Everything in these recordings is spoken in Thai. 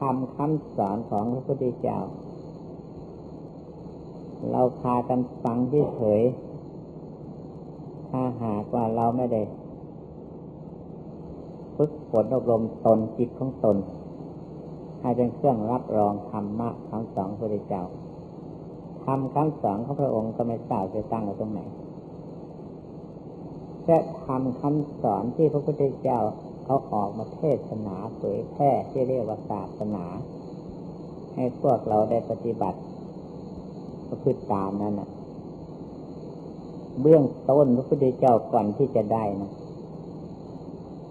ทำคำสอนของพระพุทธเจ้า เราพากันฟังที่เฉยถ้าหากว่าเราไม่ได้ฝึกฝนอบรมตนจิตของตน ให้เป็นเครื่องรับรองธรรมะคำสอนพระพุทธเจ้าทำคำสอนของพระองค์ก็ไม่ทราบจะตั้งไว้ตรงไหนจะทำคำสอนที่พระพุทธเจ้า เขาออกมาเทศนาเผยแพร่ที่เรียกว่าศาสนา ให้พวกเราได้ปฏิบัติก็คือตามนั้นนะเบื้องต้นพระพุทธเจ้าก่อนที่จะได้นะ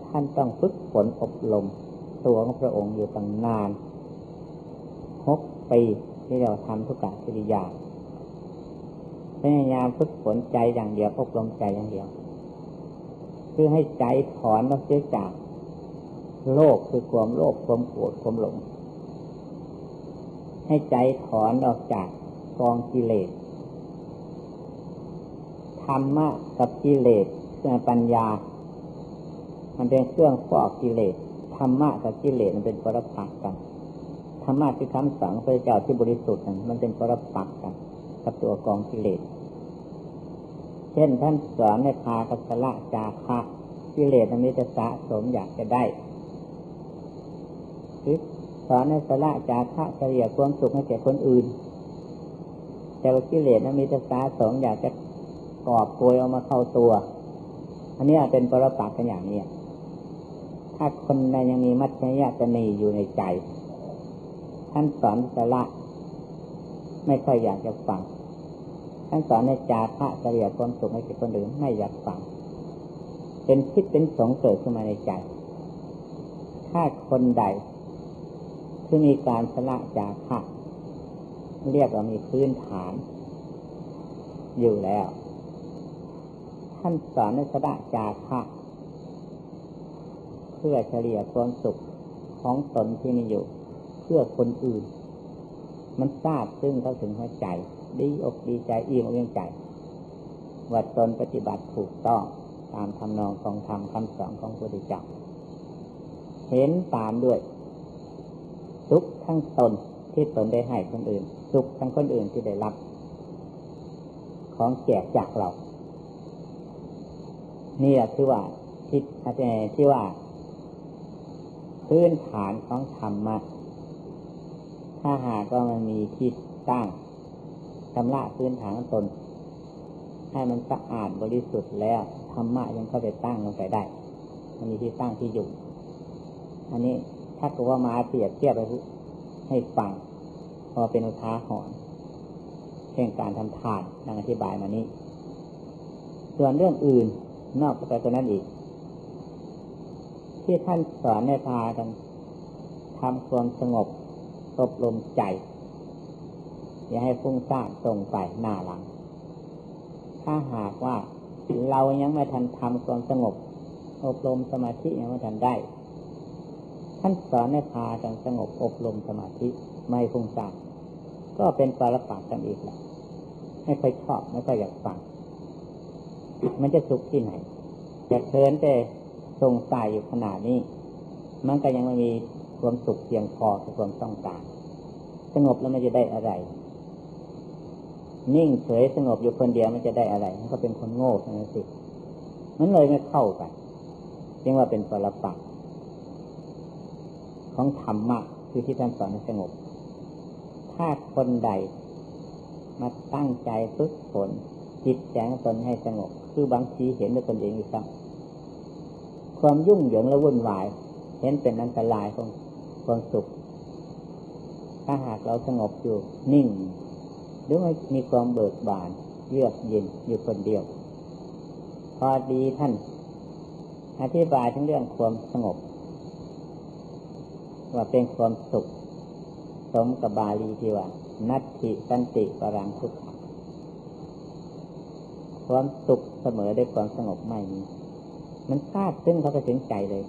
ท่านต้องฝึกฝนอบรมตัวของพระองค์อยู่ตั้งนานหกปีที่เราทำทุกกกิริยาพยายามฝึกฝนใจอย่างเดียวอบรมใจอย่างเดียว เพื่อให้ใจถอนออกเสียจาก โลกคือความโลภความโกรธความหลง ให้ใจถอนออกจากกองกิเลสธรรมะกับกิเลสเครื่องปัญญา มันเป็นเครื่องฟอกกิเลสธรรมะกับกิเลสมันเป็นปรปักกันธรรมะที่คำสั่งพระเจ้าที่บริสุทธิ์นั้นมันเป็นปรปักกัน กับตัวกองกิเลสเช่นท่านสอนในพากัสละจาคะกิเลสมันมีจะสะสมอยากจะได้ คือสอนในสละจาคะเฉลี่ยความสุขให้แก่คนอื่น แต่ว่ากิเลสมันมีจะสะสมอยากจะกอบโกยเอามาเข้าตัว อันนี้เป็นปรปักกันอย่างนี้ถ้าคนใดยังมีมัจฉริยะนีอยู่ในใจ ท่านสอนสละไม่ค่อยอยากจะฟังท่านสอนในจาระเฉลี่ยความสุขให้แก่คนอื่นไม่อยากฟังเป็นคิดเป็นสงเกิดขึ้นมาในใจ ถ้าคนใด ที่มีการสละจาระเรียกว่ามีพื้นฐาน อยู่แล้ว ท่านสอนในสละจาระเพื่อเฉลี่ยความสุขของตนที่มีอยู่ เพื่อคนอื่น มันทราบซึ่งเขาถึงหัวใจ ดีอกดีใจอิ่มอกอิ่มใจว่าตนปฏิบัติถูกต้องตามทำนองของธรรมคำสอนของพระพุทธเจ้าเห็นตามด้วย สุขทั้งตนที่ตนได้ให้คนอื่น สุขทั้งคนอื่นที่ได้รับ ของแจกจากเรา นี่แหละคือว่าที่อาจารย์ที่ว่า พื้นฐานของธรรมะถ้าหากว่ามันมีที่ตั้งชำระพื้นฐานตน ให้มันสะอาดบริสุทธิ์แล้วธรรมะยังเข้าไปตั้งลงไปได้ มันมีที่ตั้งที่อยู่ อันนี้ ถ้าเกิดว่ามาเปรียบเทียบไปให้ฟังพอเป็นอุทาหรณ์เช่นการทำทานดังอธิบายมานี้ ส่วนเรื่องอื่นนอกจากนั้นอีก ที่ท่านสอนในพากันทำความสงบอบรมใจ อย่าให้ฟุ้งซ่านส่งไปหน้าหลัง ถ้าหากว่าเรายังไม่ทันทำความสงบ อบรมสมาธิยังไม่ทันได้ ท่านสอนให้พากันสงบอบรมสมาธิไม่ฟุ้งซ่านก็เป็นปรปักกันอีกแหละไม่ค่อยชอบไม่ค่อยอยากฟังมันจะสุขที่ไหนอยากเทินแต่ทรงสายอยู่ขนาดนี้ มันก็ยังไม่มีความสุขเพียงพอกับความต้องการสงบแล้วมันจะได้อะไร นิ่งเฉยสงบอยู่คนเดียวมันจะได้อะไร มันก็เป็นคนโง่ทั้งนั้นสิมันเลยไม่เข้ากันจึงว่าเป็นปรปัก ของธรรมะคือที่ท่านสอนให้สงบ ถ้าคนใดมาตั้งใจฝึกฝนจิตใจงตนให้สงบ คือบางทีเห็นด้วยตนเองอยู่ซ้ำความยุ่งเหยิงและวุ่นวาย เห็นเป็นอันตรายของความสุข ถ้าหากเราสงบอยู่นิ่ง หรือว่ามีความเบิกบาน เยือกเย็นอยู่คนเดียว พอดีท่าน อธิบายทั้งเรื่องความสงบ ว่าเป็นความสุข สมกับบาลีที่ว่า นัตถิสันติปรังทุกขังความสุขเสมอด้วยความสงบไม่มีมันทราบซึ่งเขาไปถึงใจเลย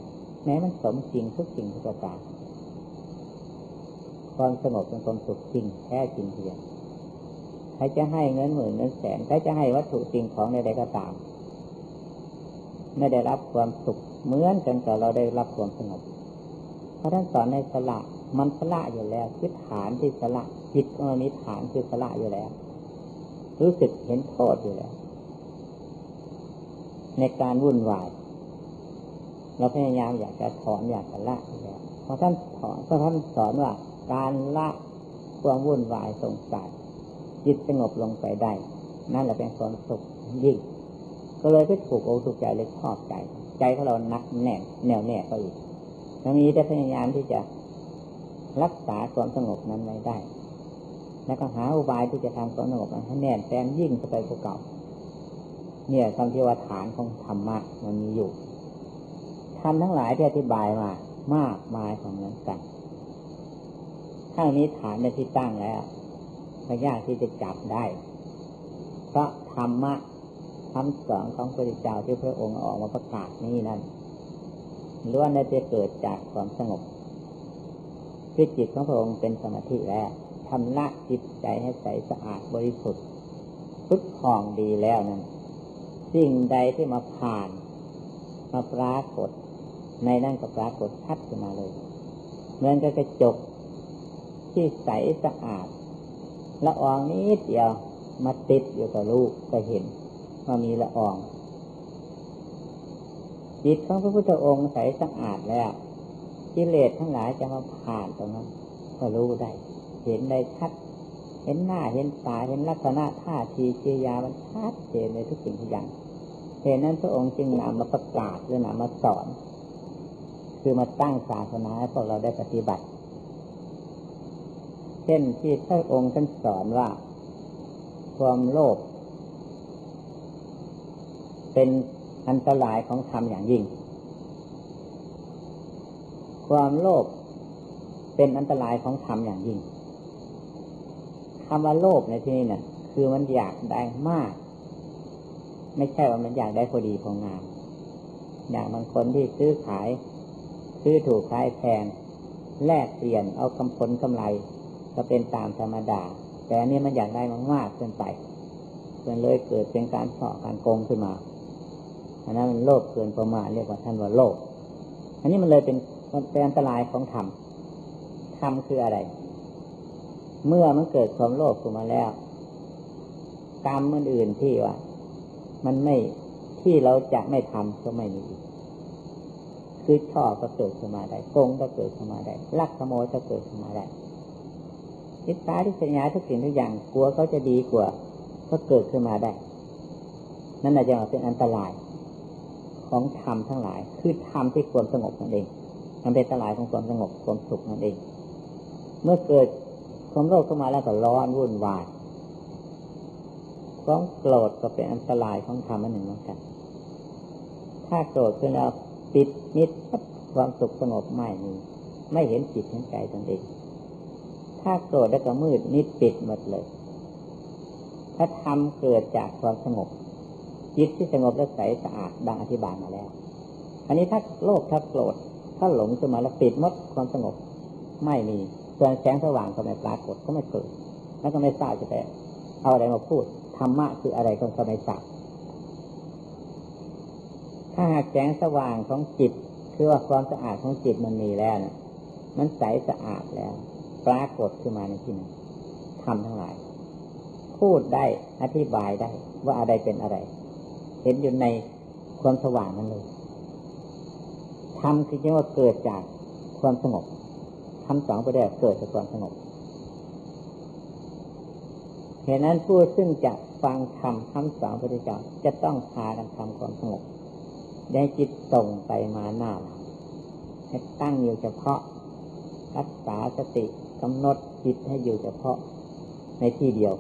แม้มันสมจริงทุกสิ่งทุกประการความสงบเป็นความสุขจริงแท้จริงเพียงใครจะให้เงินหมื่นเงินแสนใครจะให้วัตถุสิ่งของใดๆก็ตาม ไม่ได้รับความสุขเหมือนกันกับเราได้รับความสงบ เพราะท่านสอนในสละมันสละอยู่แล้วคือฐานที่สละจิตของเรานี้ฐานคือสละอยู่แล้ว รู้สึกเห็นโทษอยู่แล้ว ในการวุ่นวายเราพยายามอยากจะถอนอยากจะละอยู่แล้วพอท่านถอนพอท่านสอนว่าการละความวุ่นวายสงสัยจิตสงบลงไปได้ นั่นแหละเป็นความสุขยิ่ง ก็เลยไปถูกอกถูกใจเลยชอบใจ ใจของเรานักแน่นแน่วแน่ก็อีก ทั้งนี้ได้พยายามที่จะรักษาความสงบนั้นไว้ได้ แล้วก็หาอุบายที่จะทำความสงบนั้นให้แน่นแฟนยิ่งไปกว่าเก่า เนี่ยคำที่ว่าฐานของธรรมะมันมีอยู่ท่านทั้งหลายที่อธิบายมามากมายของเหมือนกันถ้านี้ฐานในที่ตั้งแล้วก็ยากที่จะจับได้ เพราะธรรมะคำสอนของพระพุทธเจ้าที่พระองค์ออกมาประกาศนี้นั้น ล้วนได้จะเกิดจากความสงบคือจิตของพระองค์เป็นสมาธิแล้วทำละจิตใจให้ใสสะอาดบริสุทธิ์พุทธองดีแล้วนั้นสิ่งใดที่มาผ่าน มาปรากฏ ในนั่นก็ปรากฏชัดขึ้นมาเลยเหมือนกับกระจกที่ใสสะอาดละอองนิดเดียวมาติดอยู่กับลูกก็เห็นว่ามีละออง จิตของพระพุทธองค์ใสสะอาดแล้วกิเลสทั้งหลายจะมาผ่านตรงนั้น ก็รู้ได้ เห็นได้ชัด เห็นหน้าเห็นตาเห็นลักษณะท่าทีเชียามันชัดเจนในทุกสิ่งทุกอย่างเหตุนั้นพระองค์จึงนำมาประกาศหรือนำมาสอน คือมาตั้งศาสนาให้พวกเราได้ปฏิบัติ เช่นที่พระองค์ท่านสอนว่า ความโลภเป็น อันตรายของธรรมอย่างยิ่ง ความโลภเป็นอันตรายของธรรมอย่างยิ่งคำว่าโลภในที่นี้นะ่ะ คือมันอยากได้มาก ไม่ใช่ว่ามันอยากได้พอดีพองาม อย่างบางคนที่ซื้อขาย ซื้อถูกขายแพงแลกเปลี่ยนเอาคำผลกำไร ก็เป็นตามธรรมดา แต่อันนี้มันอยากได้มากๆเกินไปจนเลยเกิดเป็นการเสอการโกงขึ้นมา อันนั้นมันโลภเกินประมาณเรียกว่าท่านว่าโลภอันนี้มันเลยเป็นเป็นอันตรายของธรรมธรรมคืออะไร เมื่อมันเกิดความโลภขึ้นมาแล้วกรรมมันอื่นที่ว่า มันไม่ที่เราจะไม่ทำก็ไม่มีคือชอบก็เกิดขึ้นมาได้โกงก็เกิดขึ้นมาได้ลักขโมยก็เกิดขึ้นมาได้ทิศตาที่สัญญาทุกสิ่งทุกอย่างกลัวเขาจะดีกว่า ก็เกิดขึ้นมาได้ นั่นอาจจะเป็นอันตราย ของธรรมทั้งหลาย คือธรรมที่ควรสงบนั่นเองมันเป็นอันตรายของความสงบความสุขนั่นเอง เมื่อเกิดความโลภเข้ามาแล้วก็ร้อนวุ่นวายความโกรธก็เป็นอันตรายของธรรมอันหนึ่งเหมือนกัน ถ้าโกรธขึ้นแล้วปิดนิดความสุขสงบไม่มีไม่เห็นจิตเห็นใจตนเอง ถ้าโกรธแล้วก็มืดนิดปิดหมดเลย ถ้าทำเกิดจากความสงบ จิตที่สงบและใสสะอาดดังอธิบายมาแล้ว อันนี้ถ้าโลภถ้าโกรธถ้าหลงขึ้นมาแล้วปิดมดความสงบ ไม่มีส่วนแสงสว่างก็ไม่ปรากฏก็ไม่เกิดแล้วก็ไม่ทราบจะไปเอาอะไรมาพูดธรรมะคืออะไรก็ไม่ทราบถ้าหากแสงสว่างของจิตคือว่าความสะอาดของจิตมันมีแล้วนะมันใสสะอาดแล้ว ปรากฏขึ้นมาในที่นั้นทำทั้งหลาย พูดได้อธิบายได้ว่าอะไรเป็นอะไร เห็นอยู่ในความสว่างนั่นเลยทำคือจึงว่าเกิดจากความสงบทำสองประเดี๋ยวเกิดจากความสงบเหตุนั้นผู้ซึ่งจะฟังธรรมคำสอนพระพุทธเจ้าจะต้องพากันทำความสงบได้จิตส่งไปมาหน้าให้ตั้งอยู่เฉพาะ รักษาสติกำหนดจิตให้อยู่เฉพาะในที่เดียว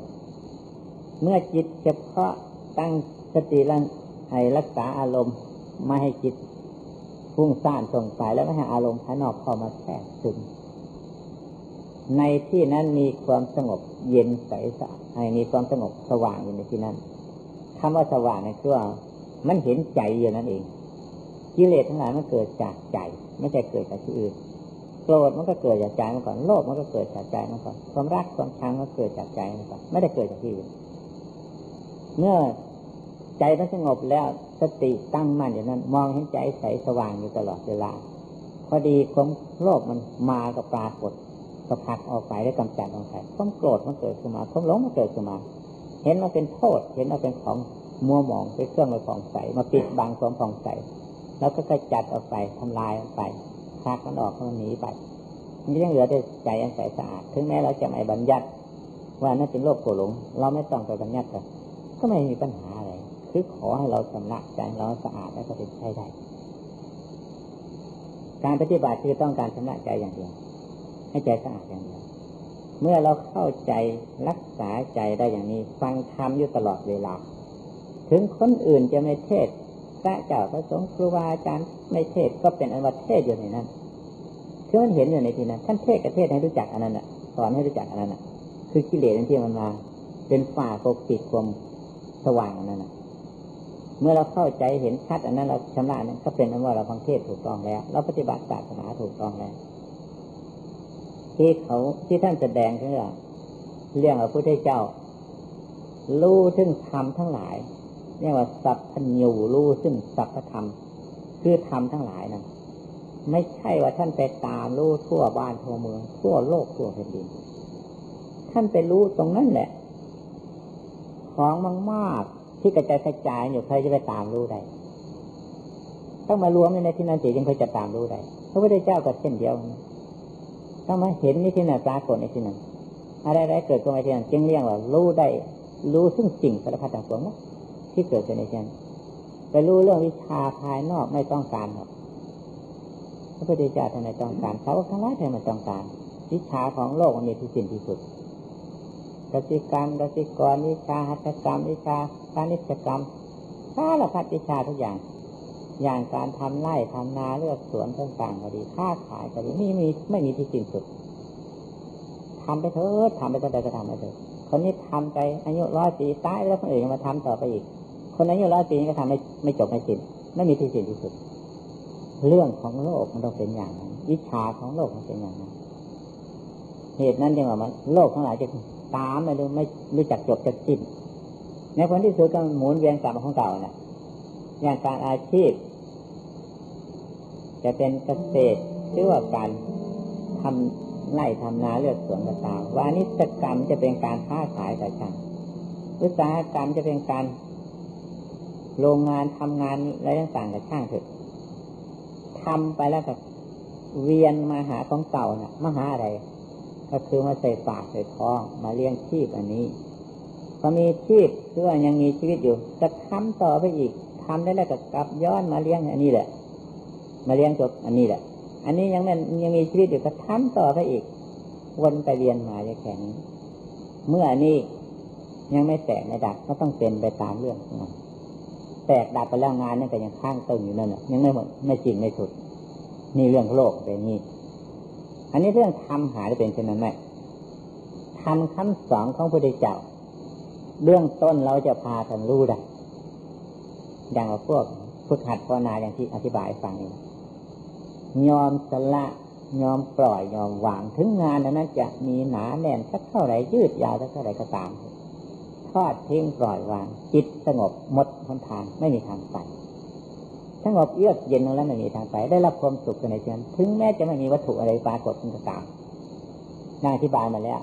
เมื่อจิตเฉพาะตั้ง สติลังให้รักษาอารมณ์ไม่ให้จิตพุ่งซ่านส่งไปแล้วไม่ให้อารมณ์ภายนอกเข้ามาแทรกซึมในที่นั้นมีความสงบเย็นใสสะอาดมีความสงบสว่างอยู่ในที่นั้นคำว่าสว่างนี่คือว่ามันเห็นใจอยู่นั่นเอง กิเลสทั้งหลายมันเกิดจากใจ ไม่ใช่เกิดจากที่อื่นโกรธมันก็เกิดจากใจมาก่อน โลภมันก็เกิดจากใจมาก่อน ความรักความชังมันเกิดจากใจมาก่อน ไม่ได้เกิดจากที่อื่น เมื่อ ใจมันสงบแล้วสติตั้งมั่นอย่างนั้น มองเห็นใจใสสว่างอยู่ตลอดเวลา พอดีความโลภมันมากับปรากฏก็พักออกไปได้กำจัดออกไปความโกรธมันเกิดขึ้นมาความหลงมันเกิดขึ้นมา เห็นมันเป็นโทษ เห็นมันเป็นของมัวหมองเป็นเครื่องไปผ่องใสมาปิดบังความผ่องใสแล้วก็กระจัดออกไปทำลายออกไปพักมันออกมันหนีไปมันยังเหลือแต่ใจอันใสสะอาด ถึงแม้เราจะไม่บัญญัติ ว่านั่นเป็นโลภโกรธหลง เราไม่ต้องไปบัญญัติก็ไม่มีปัญหา คือขอให้เราชำระใจเราสะอาดแล้วก็เป็นใช้ได้ การปฏิบัติคือต้องการชำระใจอย่างเดียว ให้ใจสะอาดอย่างเดียวเมื่อเราเข้าใจรักษาใจได้อย่างนี้ ฟังธรรมอยู่ตลอดเวลา ถึงคนอื่นจะไม่เทศพระเจ้าพระสงฆ์ครูบาอาจารย์ไม่เทศก็เป็นอันว่าเทศอยู่ในนั้นคือมันเห็นอยู่ในที่นั้นท่านเทศกับเทศให้รู้จักอันนั้นอะสอนให้รู้จักอันนั้นอะ คือกิเลสที่มันมา เป็นฝ่าปกปิดความสว่างอันนั้นอะ เมื่อเราเข้าใจเห็นชัดอันนั้นเราชำระนั้นก็เป็นอันว่าเราฟังเทศถูกต้องแล้ว เราปฏิบัติศาสนาถูกต้องแล้วที่เขาที่ท่านแสดงเรื่องเรื่องพระพุทธเจ้า รู้ซึ่งธรรมทั้งหลายเรียกว่าสัพพัญญูรู้ซึ่งสัพพธรรม คือธรรมทั้งหลายนั้นไม่ใช่ว่าท่านไปตามรู้ทั่วบ้านทั่วเมือง ทั่วโลกทั่วแผ่นดิน ท่านไปรู้ตรงนั้นแหละ ของมากๆ ที่กระจายกระจายอยู่ใครจะไปตามรู้ได้ต้องมารวมในที่นั้นสิยังใครจะตามรู้ได้พระพุทธเจ้าก็เช่นเดียวต้องมาเห็นในที่นั้นปรากฏในที่นั้นอะไรๆเกิดขึ้นในที่นั้นจึงเรียกว่ารู้ได้ รู้ซึ่งสิ่งสารพัดต่างๆนะที่เกิดขึ้นในที่นั้นไปรู้เรื่องวิชาภายนอกไม่ต้องการหรอกพระพุทธเจ้าท่านไม่ต้องการเขาทั้งหลายท่านไม่ต้องการวิชาของโลกมันมีที่สิ้นที่สุดกสิกรรมกสิกรวิชาหัตถกรรมวิชา การนิสกรรมสารพัดวิชาทุกอย่าง อย่างการทำไร่ทำนาเลือกสวนต่างๆก็ดีค้าขายก็ดีนี่มีไม่มีที่สิ้นสุดทำไปเถอะทำไปเถอะก็ทำไปเถอะคนนี้ทำไปอายุร้อยปีตายแล้วคนอื่นมาทำต่อไปอีก คนอายุร้อยปีก็ทำไม่ไม่จบไม่สิ้นไม่มีที่สิ้นที่สุด เรื่องของโลกมันต้องเป็นอย่างนั้นวิชาของโลกมันเป็นอย่างนั้นเหตุนั้นจึงว่ามันโลกทั้งหลายจะตามไม่รู้ไม่รู้จักจบจักสิ้น ในคนที่สุดก็หมุนเวียนกลับมาของเก่าน่ะอย่างการอาชีพ จะเป็นเกษตรหรือว่าการทำไร่ทำนาเลือกสวนก็ตามวานิชกรรมจะเป็นการค้าขายแต่ช่างอุตสาหกรรมจะเป็นการโรงงานทำงานอะไรต่างๆแต่ช่างเถอะทำไปแล้วก็เวียนมาหาของเก่าน่ะมาหาอะไร ก็คือมาใส่ปากใส่ท้องมาเลี้ยงชีพอันนี้ พอมีชีพคือว่ายังมีชีวิตอยู่จะทำต่อไปอีกทำได้แล้วก็กลับย้อนมาเลี้ยงอันนี้แหละ มาเลี้ยงจบอันนี้แหละ อันนี้ยังไม่ยังมีชีวิตอยู่ก็ทำต่อไปอีก วนไปเรียนมาจะแข็งเมื่ออันนี้ยังไม่แตกไม่ดับก็ต้องเป็นไปตามเรื่องมันแตกดับไปแล้วงานนี่ก็ยังข้างตึงอยู่นั่นแหละยังไม่หมดไม่จริงไม่สุด นี่เรื่องโลกเป็นนี้ อันนี้เรื่องทำหายเป็นเช่นนั้นไหมทำขั้นสองของพระพุทธเจ้า เรื่องต้นเราจะพาท่านรู้ได้อย่างพวกพุทธัดภาวนาอย่างที่อธิบายฟังนี้ยอมสละยอมปล่อยยอมวางถึงงานนั้นจะมีหนาแน่นสักเท่าไหร่ยืดยาวสักเท่าไหร่ก็ตามทอดทิ้งปล่อยวาง จิตสงบหมดทนทางไม่มีทางไปสงบเยือกเย็นแล้วไม่มีทางไป ได้รับความสุขในเชิงถึงแม้จะไม่มีวัตถุอะไรปรากฏขึ้นก็ตามนาอธิบายมาแล้ว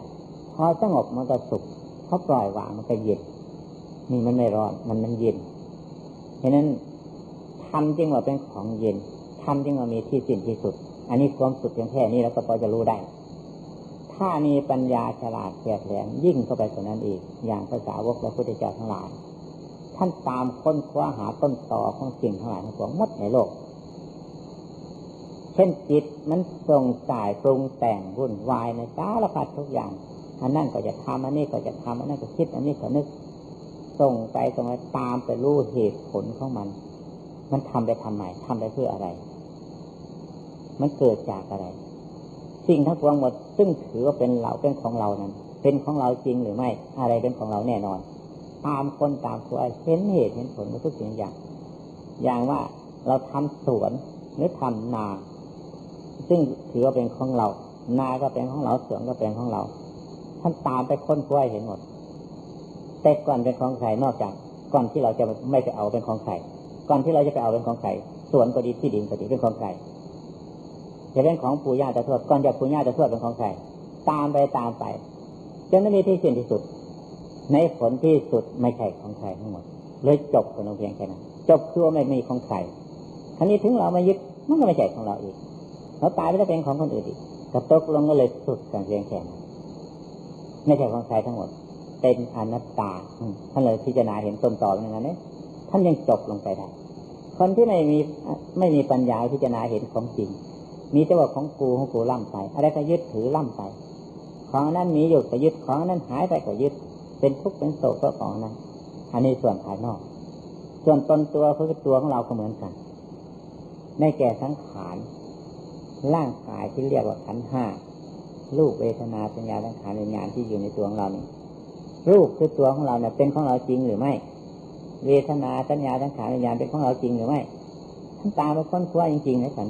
พอสงบมันก็สุข พอปล่อยวางมันก็เย็นนี่มันไม่ร้อนมันมันเย็นฉะนั้นทำจริงว่าเป็นของเย็นทำจริงว่ามีที่สิ้นที่สุด อันนี้ความสุขเพียงแค่นี้เราก็พอจะรู้ได้ ถ้ามีปัญญาฉลาดแฉลแหลมยิ่งเข้าไปกว่านั้นอีก อย่างภาษาวกและพุทธเจ้าทั้งหลาย ท่านตามค้นคว้าหาต้นตอของสิ่งทั้งหลายทั้งปวงมดในโลก เช่นจิตมันส่งสายปรุงแต่งวุ่นวายในสารพัดทุกอย่าง อันนั้นก็จะทำอันนี้ก็จะทำอันนั้นก็คิด อันนี้ก็นึก ส่งไปส่งไปตามไปรู้เหตุผลของมัน มันทำไปทำไมทำไปเพื่ออะไร มันเกิดจากอะไร สิ่งทั้งปวงหมด ซึ่งถือว่าเป็นเราเป็นของเรานั้น เป็นของเราจริงหรือไม่ อะไรเป็นของเราแน่นอน ตามคนตามตัวเห็นเหตุเห็นผลทุกสิ่งอย่าง อย่างว่าเราทำสวนหรือทำนา ซึ่งถือว่าเป็นของเรา นาก็เป็นของเราสวนก็เป็นของเรา ท่านตามไปค้นคว้าเห็นหมดแต่ก่อนเป็นของใครนอกจากก่อนที่เราจะไม่ไปเอาเป็นของใครก่อนที่เราจะไปเอาเป็นของใครสวนก็ดีที่ดินก็ดีเป็นของใครจะเป็นของปู่ย่าตาทวดก่อนจะปู่ย่าตาทวดเป็นของใครตามไปตามไปจนไม่มีที่สิ้นที่สุด ในผลที่สุดไม่ใช่ของใครทั้งหมดเลยจบกันเพียงแค่นั้นจบคือไม่มีของใครครั้นี้ถึงเรามายึดมันก็ไม่ใช่ของเราอีกเราตายไปแล้วเป็นของคนอื่นอีกกระตกลงก็เลยสุดกันเพียงแค่นั้น ไม่ใช่ของใครทั้งหมด เป็นอนัตตาท่านเลยพิจารณาเห็นต้นตออย่างนั้นเนี่ยท่านยังจบลงไปได้คนที่ไม่มีไม่มีปัญญาพิจารณาเห็นของจริง มีแต่ว่าของกูของกูล่ำไป อะไรก็ยึดถือล่ำไป ของนั้นมีอยู่ก็ยึดของนั้นหายไปก็ยึด เป็นทุกข์เป็นโศกก็ของนั้น อันนี้ส่วนภายนอก ส่วนตนตัวคือตัวของเราก็เหมือนกันในแก่สังขารร่างกายที่เรียกว่าขันห้า รูปเวทนาสัญญาสังขารวิญญาณที่อยู่ในตัวของเรานี่รูปคือตัวของเราเนี่ยเป็นของเราจริงหรือไม่ เวทนาสัญญาสังขารวิญญาณเป็นของเราจริงหรือไม่ท่านตามไปค้นคว้าจริงๆนะกัน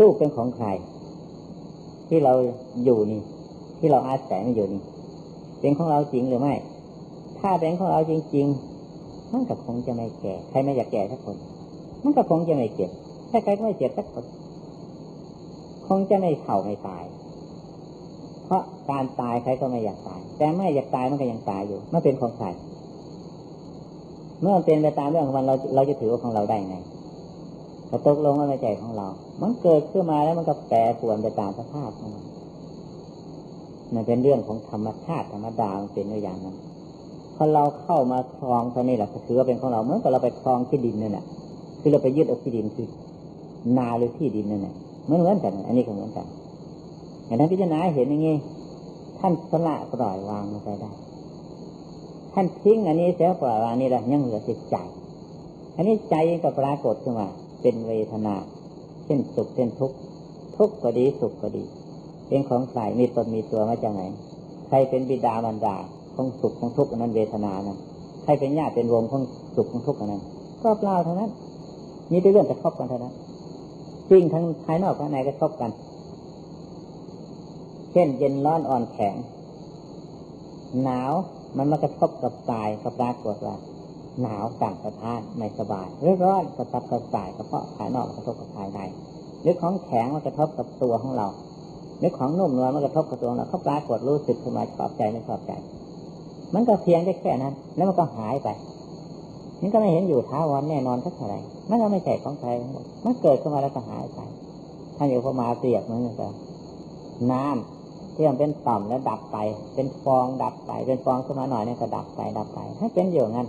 รูปเป็นของใคร ที่เราอยู่นี่ ที่เราอาศัยมาอยู่นี่เป็นของเราจริงหรือไม่ ถ้าเป็นของเราจริง ๆ มันก็คงจะไม่แก่ ใครไม่อยากแก่สักคน มันก็คงจะไม่เก็บถ้าใครก็ไม่เจ็บสักคน คงจะไม่เข่าไม่ตาย เพราะการตายใครก็ไม่อยากตาย แต่ไม่อยากตายมันก็ยังตายอยู่มันเป็นของใครเมื่อมันเป็นไปตามเรื่องของมันเราเราจะถือว่าของเราได้ไงกระตกลงว่าไม่ใจของเรา มันเกิดขึ้นมาแล้วมันก็แปรปรวนไปตามสภาพของมันมันเป็นเรื่องของธรรมชาติธรรมดามันเป็นอย่างนั้นพอเราเข้ามาครองตอนนี้แหละถือว่าเป็นของเราเหมือนกับเราไปครองที่ดินนั่นแหละคือเราไปยึดเอาที่ดินคือนาหรือที่ดินนั่นแหละเหมือนเหมือนกัน อันนี้ก็เหมือนกัน อย่างนั้นพิจารณาเห็นอย่างนี้ท่านสละปล่อยวางมาไปได้ ท่านทิ้งอันนี้เสียปล่อยวางนี่แหละยังเหลือจิตใจ อันนี้ใจก็ปรากฏขึ้นมา เป็นเวทนา เช่นสุขเช่นทุกข์ทุกข์ก็ดีสุขก็ดี เป็นของใครมีตนมีตัวมาจากไหน ใครเป็นบิดามารดาของสุขของทุกข์นั้นเวทนานั้นใครเป็นญาติเป็นวงของสุขของทุกข์นั้น ก็เปล่าเท่านั้นมีแต่เรื่องกระทบกันเท่านั้นจริงทั้งภายนอกภายในกระทบกัน เช่นเย็นร้อนอ่อนแข็ง หนาวมันมากระทบกับกายกับปรากฏว่าหนาวต่างสะท้านไม่สบายเรือร้อนกระทับกระส่ายกระเพาะภายนอกกระทบกับภายในหรือของแข็งมันกระทบกับตัวของเราหรือของนุ่มนวลมันกระทบกับตัวเราเขาปรากฏรู้สึกขึ้นมาชอบใจไม่ชอบใจ มันก็เพียงได้แค่นั้น แล้วมันก็หายไปมันก็ไม่เห็นอยู่ท้าวันแน่นอนสักเท่าไหร่มันก็ไม่ใช่ของใครมันเกิดขึ้นมาแล้วก็หายไปท่านอยู่พมาเปรียบเหมือนกันน้ำ ที่มันเป็นต่อมแล้วดับไป เป็นฟองดับไป เป็นฟองขึ้นมาหน่อยนี่ก็ดับไปดับไปถ้าเป็นอยู่งั้น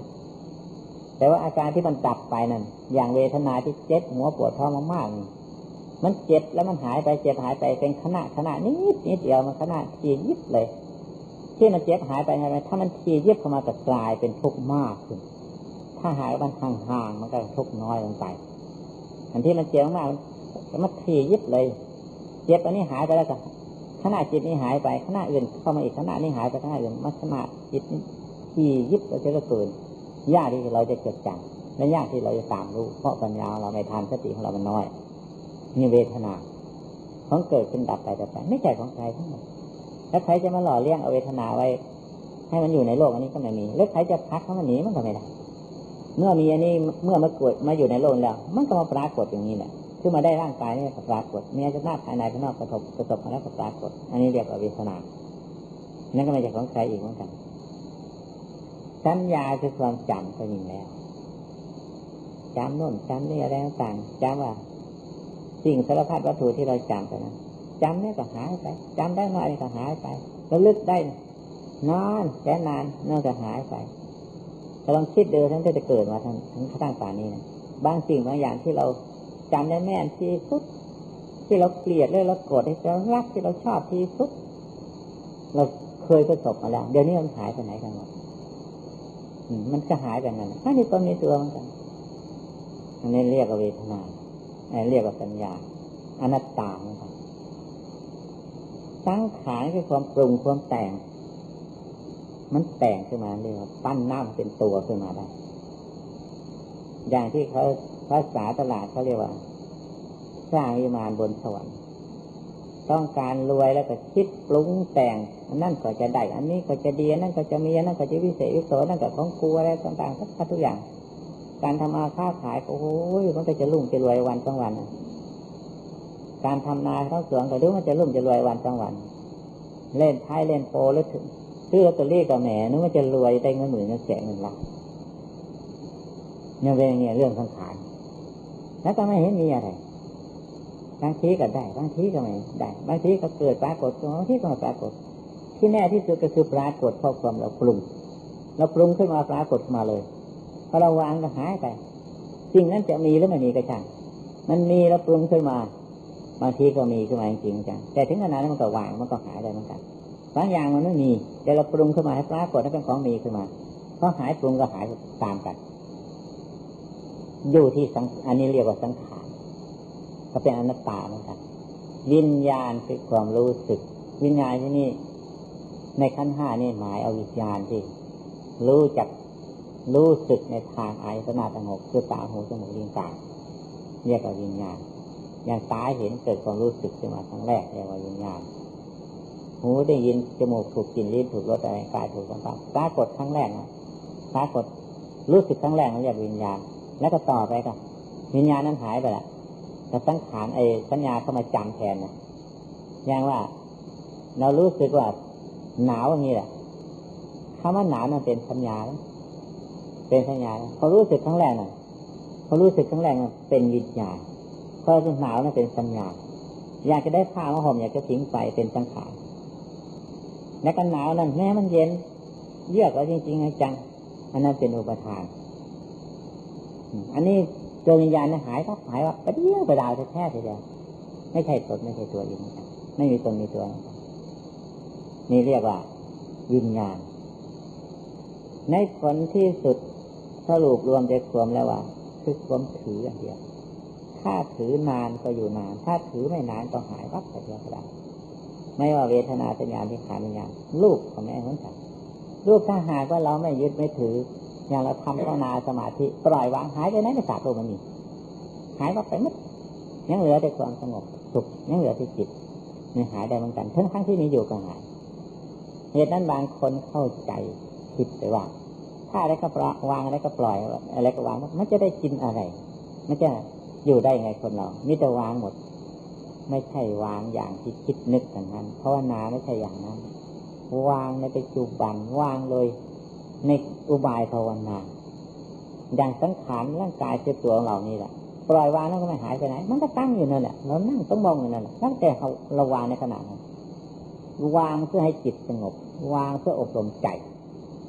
แต่ว่าอาการที่มันดับไปนั่นอย่างเวทนาที่เจ็บหัวปวดท้องมากๆมันเจ็บแล้วมันหายไปเจ็บหายไปเป็นขณะขณะนิดนิดเดียวมันขณะทียิบเลย ที่มันเจ็บหายไปไงถ้ามันทียิบเข้ามาก็กลายเป็นทุกข์มากขึ้นถ้าหายมันห่างๆมันก็ทุกข์น้อยลงไปอันที่มันเจ็บมากมันทียิบเลย เจ็บอันนี้หายไปแล้วก็ ขณะจิตนี้หายไปขณะอื่นเข้ามาอีกขณะนี้หายไปขณะอื่นมันขณะจิตนี้ทียิบเราจะเกระตือนยากที่เราจะเกิดจังและยากที่เราจะตามรู้ เพราะปัญญาเราไม่ทันสติของเรามันน้อยมีเวทนาของเกิดขึ้นดับไปดับไปไม่ใช่ของใครทั้งหมดแล้วใครจะมาหล่อเลี้ยงเอาเวทนาไว้ ให้มันอยู่ในโลกอันนี้ก็ไม่มีแล้วใครจะพักให้มันหนีมันก็ไม่ได้เมื่อมีอันนี้เมื่อมาเกิดมาอยู่ในโลกแล้ว มันก็มาปรากฏอย่างนี้แหละ คือมาได้ร่างกายนี่ก็ปรากฏมีจะหน้าภายในภายนอกกระทบกระทบมาแล้วก็ปรากฏ อันนี้เรียกว่าเวทนา นั่นก็ไม่ใช่ของใครอีกเหมือนกัน สัญญาคือความจำก็มีแล้วจำโน่นจำนี่อะไรต่างจำว่าสิ่งสารพัดวัตถุที่เราจำไปนั้นจำนี่ก็หายไปจำได้น้อยก็หายไปแล้วลึกได้นานแค่นานนั่นก็หายไปถ้าลองคิดดูทั้งที่จะเกิดมาทั้งทั้งข้างป่านี้นะบางสิ่งบางอย่างที่เรา จำได้แม่นที่สุด ที่เราเกลียดเลยเราโกรธที่เรารักที่เราชอบที่สุด เราเคยประสบมาแล้ว เดี๋ยวนี้มันหายไปไหนกันหมดมันก็หายไปงั้นอันนี้ก็มีตัวมือนกันอันนี้เรียกว่าเวทนาอันนี้เรียกว่าสัญญาอนัตตาเหมือนกันสังขารคือความปรุงความแต่ง มันแต่งขึ้นมาเรียกว่าปั้นน้ำเป็นตัวขึ้นมาได้ อย่างที่เขา ภาษาตลาดเขาเรียกว่า สร้างวิมานบนสวรรค์ต้องการรวยแล้วก็คิดปรุงแต่งอันนั่นก็จะได้อันนี้ก็จะดีนั่นก็จะมีนั่นก็จะวิเศษวิโสนั่นก็ของกูอะไรต่างๆทั้งทุกอย่าง การทำมาค้าขายโอ้ยมันก็จะรุ่งจะรวยวันต้องวัน การทำนาเข้าสวนก็รู้มันจะรุ่มจะรวยวันจังวัน เล่นไพ่เล่นโปแล้วถึงซื้อลอตเตอรี่กับแหมนึกว่าจะรวยได้เงินหมื่นเงินแสนเงินล้านเนี่ยเป็นอย่างนี้เรื่องสังขาร แล้วก็ไม่เห็นมีอะไรบางทีก็ได้บางทีก็ไม่ได้บางทีก็เกิดปรากฏบางทีก็ไม่ปรากฏ ที่แน่ที่สุดก็คือปรากฏเพราะความเราปรุงเราปรุงขึ้นมาปรากฏมาเลยพอเราวางก็หายไปสิ่งนั้นจะมีหรือไม่มีก็ช่างมันมีแล้วปรุงขึ้นมา บางทีก็มีขึ้นมาจริงจังแต่ถึงขนาดนั้นมันก็วางมันก็หายได้เหมือนกันบางอย่างมันไม่มีแต่เราปรุงขึ้นมาให้ปรากฏให้เป็นของมีขึ้นมาพอหายปรุงก็หายตามกัน อยู่ที่สังอันนี้เรียกว่าสังขารก็เป็นอนัตตาเหมือนกันวิญญาณคือความรู้สึก วิญญาณที่นี่ ในขั้นห้านี่หมายเอาวิญญาณที่ รู้จักรู้สึกในทางอายตนาตังหกคือตาหูจมูกลิ้นกายเรียกว่าวิญญาณอย่างตาเห็นเกิดความรู้สึกขึ้นมาครั้งแรกเรียกว่าวิญญาณหูได้ยินจมูกถูกกลิ่นลิ้นถูกรสอะไรกายถูกสัมผัสปรากฏครั้งแรกนะปรากฏรู้สึกครั้งแรกนั่นเรียกวิญญาณ แล้วก็ต่อไปก็วิญญาณนั้นหายไปละแต่สังขารไอ้สัญญาเข้ามาจำแทนนะอย่างว่า เรารู้สึกว่าหนาวอย่างนี้แหละคำว่าหนาวนั่นเป็นสัญญา เป็นสัญญาพอรู้สึกครั้งแรกน่ะพอรู้สึกครั้งแรกเป็นวิญญาณพรู้สึกหนาวนั่นเป็นสัญญา อยากจะได้ผ้ามาห่มอยากจะทิ้งไปเป็นสังขารและกันหนาวนั่นแม้มันเย็นเยือกแล้วจริงๆจังอันนั้นเป็นอุปทาน อันนี้ตัววิญญาณหายก็หายว่าไปเดียวไปดาวแท้ๆทีเดียวไม่ใช่ตนไม่ใช่ตัวเองไม่มีตนมีตัว นี่เรียกว่า วิญญาณ ในผลที่สุดสรุปรวมใจความแล้วว่า คือความถืออย่างเดียว ถ้าถือนานก็อยู่นาน ถ้าถือไม่นานก็หายวับไปเดียวก็ได้ไม่ว่าเวทนาสัญญาที่ขาดวิญญาณรูปของแม่เหมือนกันรูปถ้าหากว่าเราไม่ยึดไม่ถือ อย่างเราทำภาวนาสมาธิปล่อยวางหายไปไหนไม่สาบโลมันมีหายวับไปมัดยังเหลือแต่ความสงบสุขยังเหลือที่จิตนี่หายได้เหมือนกันทั้งทั้งที่มีอยู่ก็หายเหตุนั้นบางคนเข้าใจผิดไปว่า ถ้าอะไรก็วางอะไรก็ปล่อยอะไรก็วางมันจะได้กินอะไร มันจะอยู่ได้ไงคนเรามิแต่วางหมด ไม่ใช่วางอย่างที่คิดนึกอย่างนั้นเพราะว่านาไม่ใช่อย่างนั้น วางในปัจจุบันวางเลย ในอุบายภาวนาอย่างสังขารร่างกายเจ็บตัวของเรานี่แหละปล่อยวางแล้วก็ไม่หายไปไหน มันก็ตั้งอยู่นั่นแหละเรานั่งต้องมองอยู่นั่นแหละตั้งแต่เราราวางในขณะนั้นวางเพื่อให้จิตสงบ วางเพื่ออบรมใจ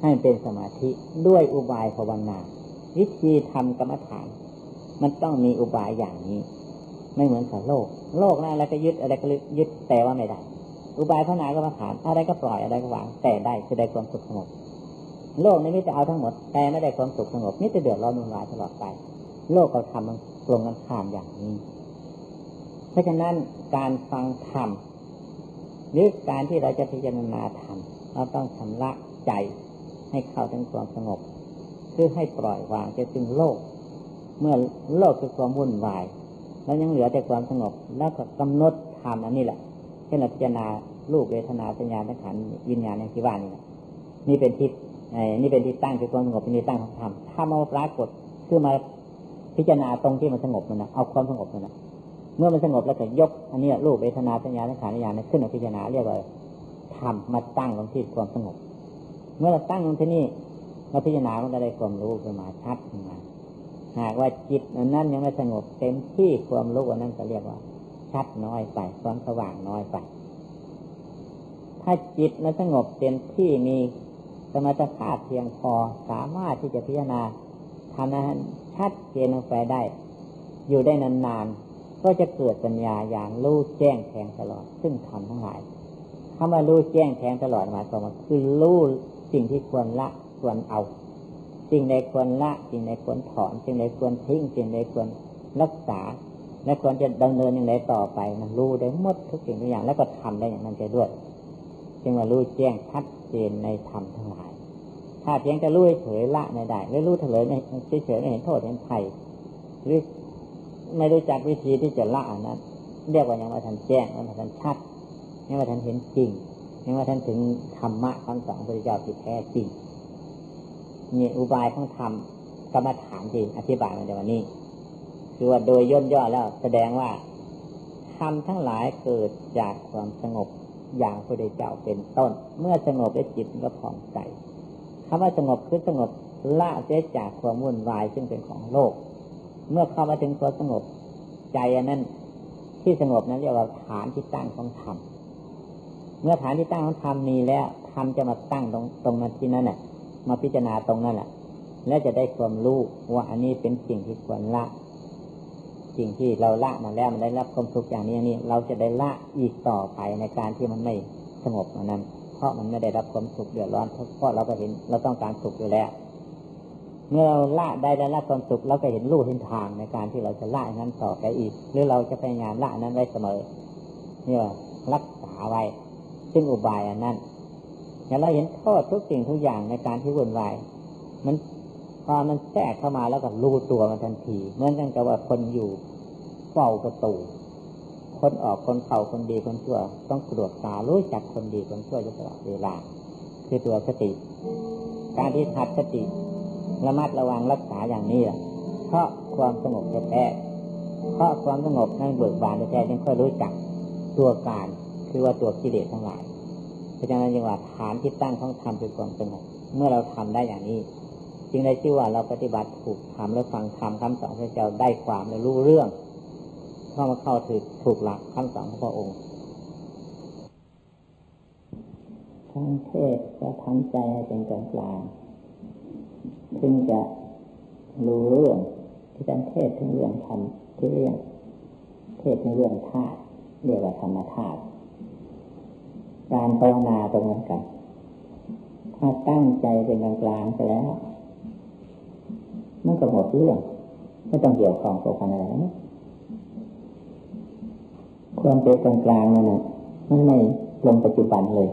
ให้เป็นสมาธิด้วยอุบายภาวนาวิธีทำกรรมฐาน มันต้องมีอุบายอย่างนี้ ไม่เหมือนกับโลก โลกนะอะไรก็ยึดอะไรก็ยึดแต่ว่าไม่ได้ อุบายภาวนาก็มฐานอะไรก็ปล่อยอะไรก็วางแต่ได้คือได้ความสุขสงบ โลกนี้ม่จะเอาทั้งหมด แต่ไม่ได้ความสุขสงบนี่จะเดือดร้อนวุ่นวายตลอดไป โลกเราทำมันตรงกันข้ามอย่างนี้ เพราะฉะนั้นการฟังธรรมหรือการที่เราจะพิจารณาธรรมเราต้องชำระใจให้เข้าถึงความสงบเพื่อให้ปล่อยวางจะถึงโลก เมื่อโลกคือความวุ่นวาย แล้วยังเหลือแต่ความสงบ แล้วก็กำหนดธรรมอันนี้แหละเช่นเราพิจารณารูปเวทนาสัญญาสังขารวิญญาณในที่ว่านี่นี่เป็นทิศ นี่เป็นที่ตั้งคือความสงบเป็นที่ตั้งของธรรมถ้ามาปรากฏคือมาพิจารณาตรงที่มันสงบมันนะเอาความสงบมันนะเมื่อมันสงบแล้วก็ยกอันนี้รูปเวทนาสัญญาสังขารวิญญาณขึ้นมาพิจารณาเรียกว่าธรรมมาตั้งลงที่ความสงบ เมื่อเราตั้งลงที่นี่เราพิจารณามันก็ได้ความรู้ขึ้นมาชัดขึ้นมาหากว่าจิตนั้นยังไม่สงบเต็มที่ความรู้อันนั้นก็เรียกว่า ชัดน้อยไปความสว่างน้อยไปถ้าจิตมันสงบเต็มที่มี สมรรถภาพเพียงพอสามารถที่จะพิจารณาทำนั้นชัดเจนลงไปได้ อยู่ได้นานๆ ก็จะเกิดปัญญาอย่างรู้แจ้งแทงตลอด ซึ่งทำทั้งหลายคำว่ารู้แจ้งแทงตลอดหมายความว่าคือรู้สิ่งที่ควรละควรเอาสิ่งใดควรละสิ่งใดควรถอนสิ่งใดควรทิ้งสิ่งใดควรรักษา และควรจะดำเนินอย่างไรต่อไป มันรู้ได้หมดทุกสิ่งทุกอย่างแล้วก็ทำได้อย่างนั้นใจด้วย จึงว่ารู้แจ้งชัด เจนในธรรมทั้งหลาย ถ้าเพียงจะรู้เฉยละไม่ได้ไม่รู้เฉลยไม่เฉยไม่เห็นโทษเห็นภัยหรือไม่รู้จักวิธีที่จะละนั้นเรียกว่ายังว่าท่านแจ้งยังว่าท่านชัดยังว่าท่านเห็นจริงยังว่าท่านถึงธรรมะคำสอนพระเจ้าที่แท้จริงนี่อุบายของธรรมกรรมฐานจริงอธิบายมาในวันนี้ คือว่าโดยย่นย่อแล้วแสดงว่าทำทั้งหลายเกิดจากความสงบ อย่างพระเดชเจ้าเป็นต้น เมื่อสงบแล้วจิตก็ผ่องใสคำว่าสงบคือสงบละเสียจากความวุ่นวายซึ่งเป็นของโลก เมื่อเข้ามาถึงความสงบใจอันนั้น ที่สงบนั้นเรียกว่าฐานที่ตั้งของธรรมเมื่อฐานที่ตั้งของธรรมมีแล้วธรรมจะมาตั้งตรงตรงนั้นที่นั้นน่ะมาพิจารณาตรงนั้นแหละและจะได้ความรู้ว่าอันนี้เป็นสิ่งที่ควรละ สิ่งที่เราละมาแล้วมันได้รับความทุกข์อย่างนี้นี้เราจะได้ละอีกต่อไปในการที่มันไม่สงบนั้น เพราะมันไม่ได้รับความสุขเดือดร้อนเพราะเราก็เห็นเราต้องการสุขอยู่แล้ว เมื่อเราละได้ได้รับความสุขเราก็เห็นรูเห็นทางในการที่เราจะละนั้นต่อไปอีก หรือเราจะพยายามละนั้นไว้เสมอนี่ยรักษาไว้ ซึ่งอุบายอันนั้นอย่างเราเห็นโทษทุกสิ่งทุกอย่างในการที่วุ่นวายมัน พอมันแทรกเข้ามาแล้วก็รู้ตัวมันทันทีเหมือนกันกับว่าคนอยู่เฝ้าประตู คนออกคนเข้าคนดีคนชั่ว ต้องตรวจตารู้จักคนดีคนชั่วอยู่ตลอดเวลาคือตัวสติ การที่หัดสติระมัดระวังรักษาอย่างนี้แหละเพราะความสงบแท้เพราะความสงบนั่นเบิกบานแท้จึงค่อยรู้จักตัวการคือว่าตัวกิเลสทั้งหลายเพราะฉะนั้นจึงว่าฐานที่ตั้งของธรรมคือความสงบเมื่อเราทำได้อย่างนี้ จึงได้ชื่อว่าเราปฏิบัติถูกทำและฟังธรรมคำสอนพระเจ้าได้ความและรู้เรื่องเข้ามาเข้าถึงถูกหลักคำสอนของพระองค์ทั้งเทศก็ทำใจให้เป็นกลางกลางถึงจะรู้เรื่องที่ท่านเทศถึงเรื่องธรรมที่เรื่องเทศในเรื่องธาตุเรียกว่าธรรมธาตุการภาวนาตรงนั้นกัน ถ้าตั้งใจเป็นกลางกลางไปแล้ว มันก็หมดเรื่องไม่ต้องเกี่ยวข้องกับอะไรนะความเป็นกลางกลางนั่นนะมันไม่ลงปัจจุบันเลย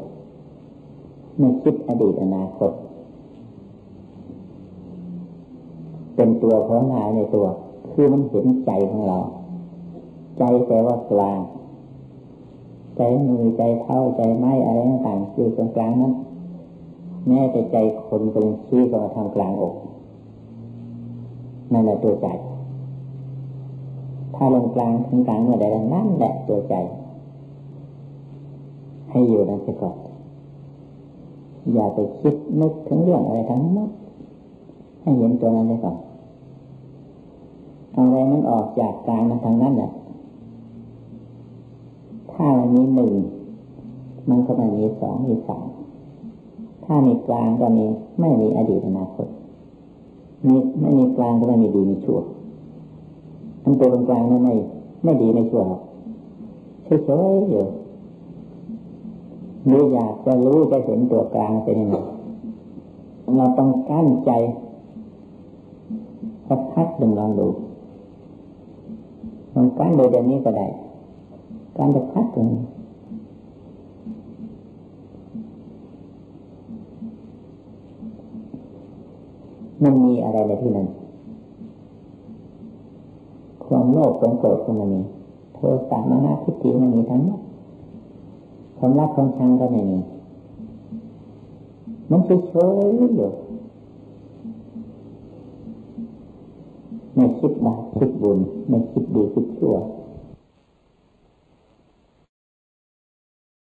ไม่คิดอดีตอนาคตเป็นตัวพระนายในตัว คือมันเห็นใจของเรา ใจแต่ว่ากลาง ใจมือใจเท้าใจไม้อะไรต่างๆคือตรงกลางนั้นแม้แต่ใจคนเป็นชี้ก็มาทำกลางอก นั่นแหละตัวใจ ถ้าลงกลางถึงกลางเมื่อใดนั่นแหละตัวใจ ให้อยู่นั่นเสียก่อนอย่าไปคิดนึกถึงเรื่องอะไรทั้งนั้นให้เห็นตัวนั้นเลยก่อนอะไรมันออกจากกลางมาทางนั้นแหละถ้ามันมีหนึ่งมันก็ไม่มีสองมีสามถ้ามีกลางก็มีไม่มีอดีตอนาคต มีไม่มีกลางก็ไม่มีดีมีชั่วมันตัวกลางนั้นไม่ไม่ดีไม่ชั่วเฉยๆอยู่หรืออยากจะรู้จะเห็นตัวกลางเป็นยังไงเราต้องกั้นใจสักพักหนึ่งลองดูมันกั้นโดยเดี๋ยวนี้ก็ได้ การจะพักหนึ่ง มันมีอะไรในที่นั้น ความโลภความโกรธก็ไม่มีโทสะมานะทิฏฐิมันมีทั้งนั้นความรักความชังก็ไม่มีมันเฉยอยู่ไม่คิดบาปคิดบุญไม่คิดดีคิดชั่ว